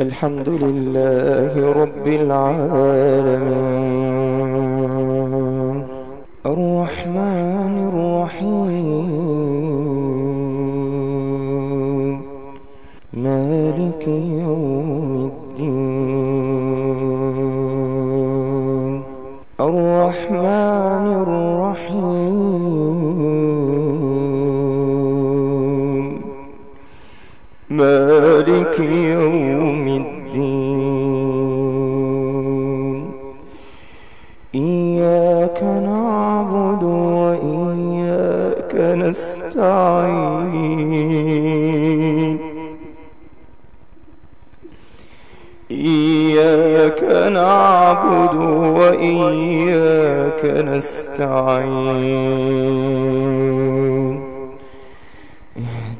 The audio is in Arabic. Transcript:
الحمد لله رب العالمين. الرحمن الرحيم. مالك يوم الدين. الرحمن الرحيم. مالك يوم الدين. إياك نعبد وإياك نستعين. إياك نعبد وإياك نستعين.